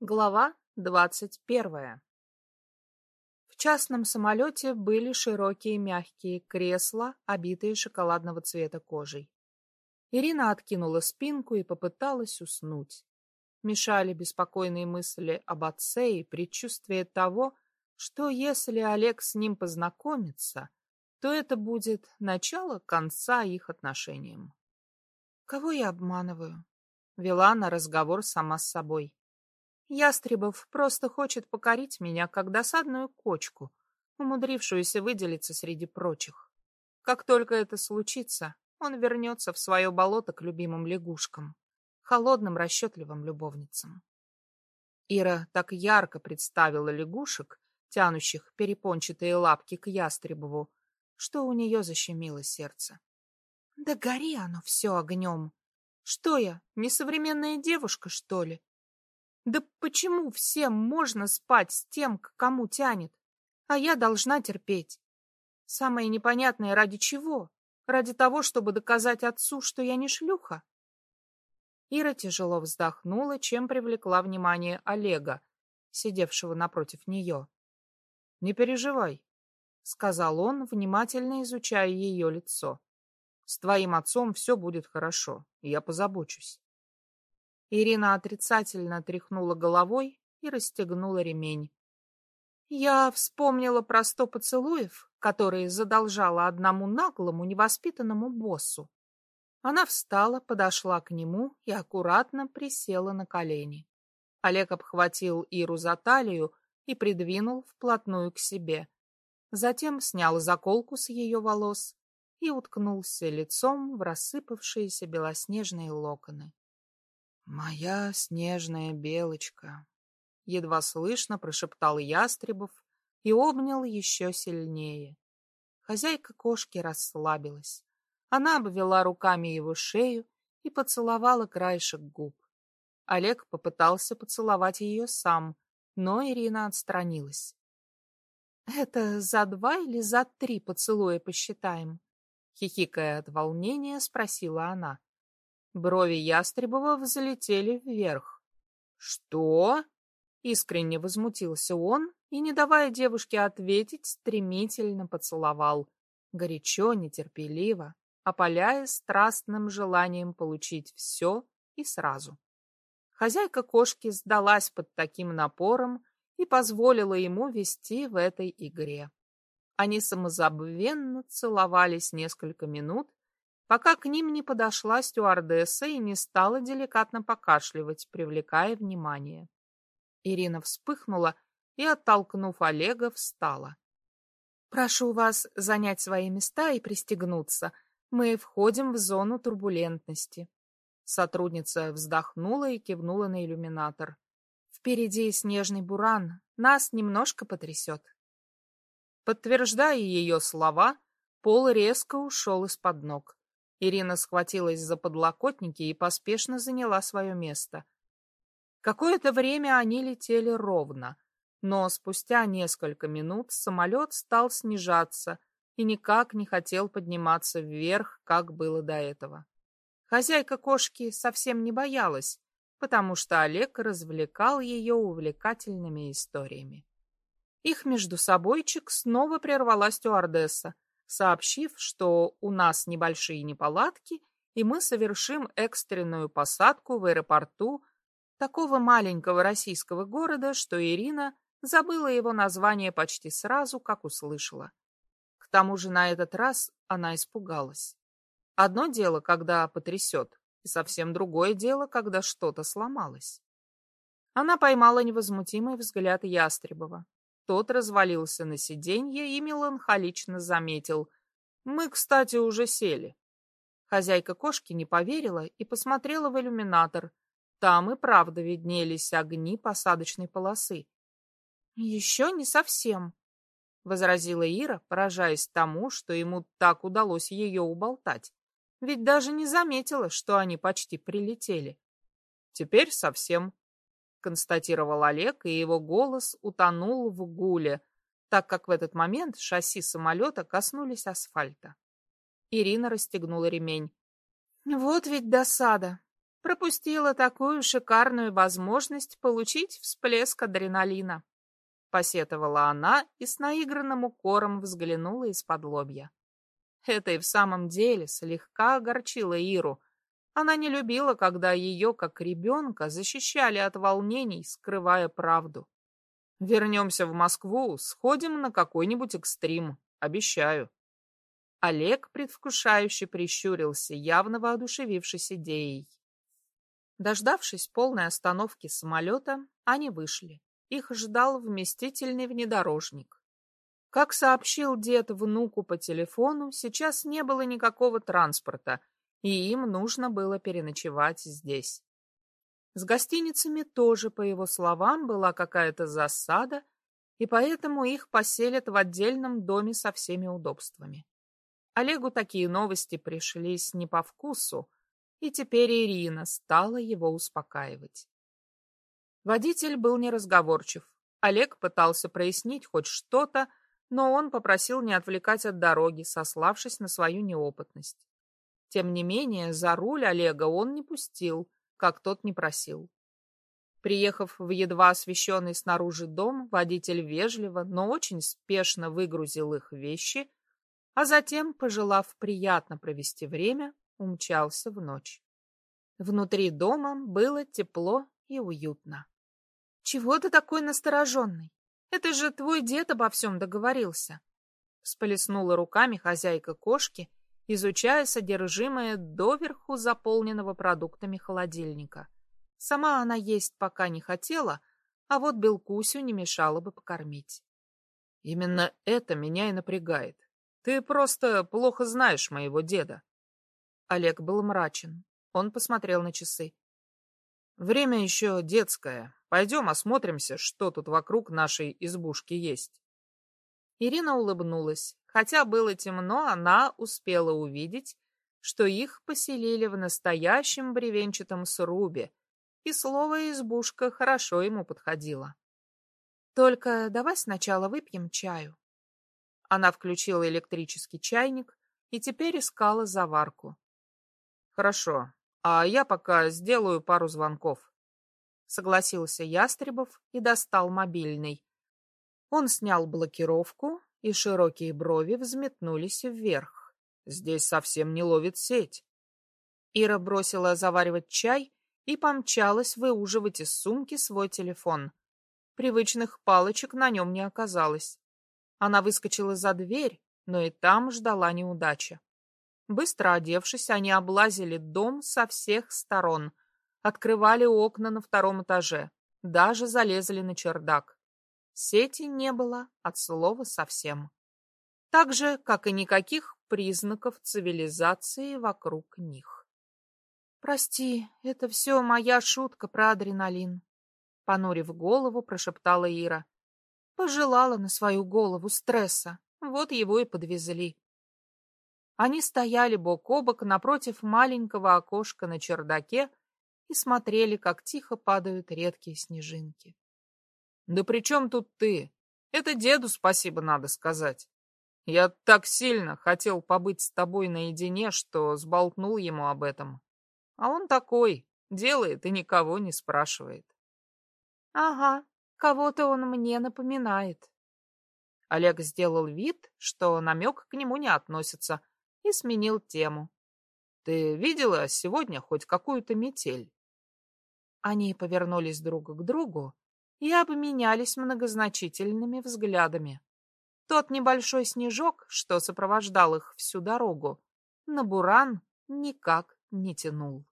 Глава двадцать первая В частном самолете были широкие мягкие кресла, обитые шоколадного цвета кожей. Ирина откинула спинку и попыталась уснуть. Мешали беспокойные мысли об отце и предчувствие того, что если Олег с ним познакомится, то это будет начало конца их отношениям. «Кого я обманываю?» — вела на разговор сама с собой. Ястребов просто хочет покорить меня, как досадную кочку, умудрившуюся выделиться среди прочих. Как только это случится, он вернется в свое болото к любимым лягушкам, холодным расчетливым любовницам. Ира так ярко представила лягушек, тянущих перепончатые лапки к Ястребову, что у нее защемило сердце. Да гори оно все огнем! Что я, несовременная девушка, что ли? Да почему всем можно спать с тем, к кому тянет, а я должна терпеть? Самое непонятное, ради чего? Ради того, чтобы доказать отцу, что я не шлюха? Ира тяжело вздохнула, чем привлекла внимание Олега, сидевшего напротив нее. — Не переживай, — сказал он, внимательно изучая ее лицо. — С твоим отцом все будет хорошо, я позабочусь. Ирина отрицательно тряхнула головой и расстегнула ремень. Я вспомнила про сто поцелуев, которые задолжала одному наглому, невоспитанному боссу. Она встала, подошла к нему и аккуратно присела на колени. Олег обхватил Иру за талию и придвинул вплотную к себе. Затем снял заколку с ее волос и уткнулся лицом в рассыпавшиеся белоснежные локоны. «Моя снежная белочка!» Едва слышно прошептал Ястребов и обнял еще сильнее. Хозяйка кошки расслабилась. Она обвела руками его шею и поцеловала краешек губ. Олег попытался поцеловать ее сам, но Ирина отстранилась. «Это за два или за три поцелуя посчитаем?» Хихикая от волнения, спросила она. Брови Ястребова взлетели вверх. «Что?» — искренне возмутился он и, не давая девушке ответить, стремительно поцеловал. Горячо, нетерпеливо, опаляя страстным желанием получить все и сразу. Хозяйка кошки сдалась под таким напором и позволила ему вести в этой игре. Они самозабвенно целовались несколько минут, пока к ним не подошла стюардесса и не стала деликатно покашливать, привлекая внимание. Ирина вспыхнула и, оттолкнув Олега, встала. «Прошу вас занять свои места и пристегнуться. Мы входим в зону турбулентности». Сотрудница вздохнула и кивнула на иллюминатор. «Впереди снежный буран. Нас немножко потрясет». Подтверждая ее слова, пол резко ушел из-под ног. Ирина схватилась за подлокотники и поспешно заняла свое место. Какое-то время они летели ровно, но спустя несколько минут самолет стал снижаться и никак не хотел подниматься вверх, как было до этого. Хозяйка кошки совсем не боялась, потому что Олег развлекал ее увлекательными историями. Их между собойчик снова прервала стюардесса, сообщив, что у нас небольшие неполадки, и мы совершим экстренную посадку в аэропорту такого маленького российского города, что Ирина забыла его название почти сразу, как услышала. К тому же на этот раз она испугалась. Одно дело, когда потрясет, и совсем другое дело, когда что-то сломалось. Она поймала невозмутимый взгляд Ястребова. Тот развалился на сиденье и меланхолично заметил. «Мы, кстати, уже сели». Хозяйка кошки не поверила и посмотрела в иллюминатор. Там и правда виднелись огни посадочной полосы. «Еще не совсем», — возразила Ира, поражаясь тому, что ему так удалось ее уболтать. Ведь даже не заметила, что они почти прилетели. «Теперь совсем», констатировал Олег, и его голос утонул в гуле, так как в этот момент шасси самолета коснулись асфальта. Ирина расстегнула ремень. «Вот ведь досада. Пропустила такую шикарную возможность получить всплеск адреналина. Посетовала она и с наигранным укором взглянула из-под лобья. Это и в самом деле слегка огорчило Иру. Она не любила, когда ее, как ребенка, защищали от волнений, скрывая правду. Вернемся в Москву, сходим на какой-нибудь экстрим, обещаю. Олег предвкушающе прищурился, явно воодушевившись идеей. Дождавшись полной остановки самолета, они вышли. Их ждал вместительный внедорожник. Как сообщил дед внуку по телефону, сейчас не было никакого транспорта, и им нужно было переночевать здесь. С гостиницами тоже, по его словам, была какая-то засада, и поэтому их поселят в отдельном доме со всеми удобствами. Олегу такие новости пришлись не по вкусу, и теперь Ирина стала его успокаивать. Водитель был неразговорчив. Олег пытался прояснить хоть что-то, но он попросил не отвлекать от дороги, сославшись на свою неопытность. Тем не менее, за руль Олега он не пустил, как тот не просил. Приехав в едва освещенный снаружи дом, водитель вежливо, но очень спешно выгрузил их вещи а затем, пожелав приятно провести время, умчался в ночь. Внутри дома было тепло и уютно. — Чего ты такой настороженный? Это же твой дед обо всем договорился. Сполеснула руками хозяйка кошки, изучая содержимое доверху заполненного продуктами холодильника. Сама она есть пока не хотела, а вот Белкусю не мешало бы покормить. Именно это меня и напрягает. Ты просто плохо знаешь моего деда. Олег был мрачен. Он посмотрел на часы. Время еще детское. Пойдем осмотримся, что тут вокруг нашей избушки есть. Ирина улыбнулась. Хотя было темно, она успела увидеть, что их поселили в настоящем бревенчатом срубе, и слово «избушка» хорошо ему подходило. «Только давай сначала выпьем чаю», она включила электрический чайник и теперь искала заварку. «Хорошо, а я пока сделаю пару звонков», — согласился Ястребов и достал мобильный. Он снял блокировку, и широкие брови взметнулись вверх. «Здесь совсем не ловит сеть». Ира бросила заваривать чай и помчалась выуживать из сумки свой телефон. Привычных палочек на нем не оказалось. Она выскочила за дверь, но и там ждала неудача. Быстро одевшись, они облазили дом со всех сторон, открывали окна на втором этаже, даже залезли на чердак. Сети не было от слова совсем. Так же, как и никаких признаков цивилизации вокруг них. «Прости, это все моя шутка про адреналин», — понурив голову, прошептала Ира. Пожелала на свою голову стресса, вот его и подвезли. Они стояли бок о бок напротив маленького окошка на чердаке и смотрели, как тихо падают редкие снежинки. — Да при чем тут ты? Это деду спасибо надо сказать. Я так сильно хотел побыть с тобой наедине, что сболтнул ему об этом. А он такой, делает и никого не спрашивает. — Ага, Кого-то он мне напоминает. Олег сделал вид, что намек к нему не относится, и сменил тему. Ты видела сегодня хоть какую-то метель? Они повернулись друг к другу и обменялись многозначительными взглядами. Тот небольшой снежок, что сопровождал их всю дорогу, на буран никак не тянул.